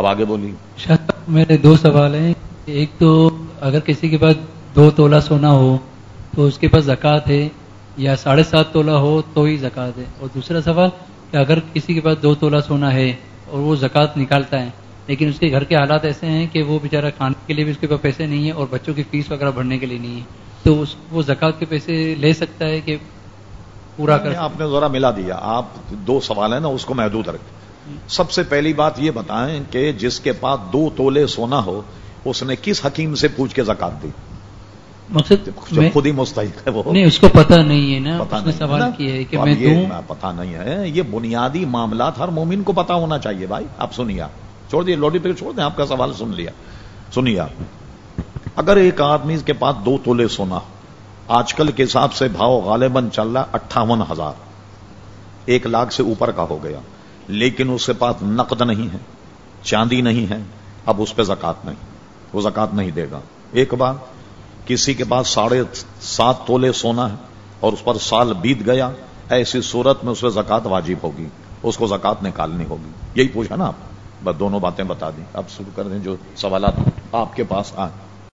اب آگے صاحب، میرے دو سوال ہیں۔ ایک تو اگر کسی کے پاس دو تولہ سونا ہو تو اس کے پاس زکوٰۃ ہے یا ساڑھے سات تولہ ہو تو ہی زکوٰۃ ہے۔ اور دوسرا سوال کہ اگر کسی کے پاس دو تولہ سونا ہے اور وہ زکوٰۃ نکالتا ہے لیکن اس کے گھر کے حالات ایسے ہیں کہ وہ بیچارہ کھانے کے لیے بھی اس کے پاس پیسے نہیں ہیں اور بچوں کی فیس وغیرہ بھرنے کے لیے نہیں ہے تو اس وہ زکوٰۃ کے پیسے لے سکتا ہے کہ پورا کر آپ نے ذرا ملا دیا۔ آپ دو سوال ہیں نا اس کو محدود رکھ۔ سب سے پہلی بات یہ بتائیں کہ جس کے پاس دو تولے سونا ہو اس نے کس حکیم سے پوچھ کے زکات دی؟ مقصد خود ہی مستحق ہے وہ۔ نہیں اس کو پتہ نہیں ہے نا پتا اس نے نہیں سوال؟ کیا ہے کہ میں دوں۔ پتا نہیں ہے۔ یہ بنیادی معاملات ہر مومن کو پتا ہونا چاہیے بھائی۔ آپ سنیے۔ آپ چھوڑ دیے لوڈی پہ چھوڑ دیں آپ کا سوال سن لیا۔ سنیے آپ۔ اگر ایک آدمی کے پاس دو تولے سونا آج کل کے حساب سے بھاؤ غالباً چل رہا اٹھاون ہزار۔ ایک لاکھ سے اوپر کا ہو گیا۔ لیکن اس کے پاس نقد نہیں ہے، چاندی نہیں ہے، اب اس پہ زکات نہیں۔ وہ زکات نہیں دے گا۔ ایک بار کسی کے پاس ساڑھے سات تولے سونا ہے اور اس پر سال بیت گیا، ایسی صورت میں اس پہ زکات واجب ہوگی۔ اس کو زکات نکالنی ہوگی۔ یہی پوچھا نا آپ؟ بس دونوں باتیں بتا دیں۔ اب شروع کر دیں جو سوالات آپ کے پاس آئیں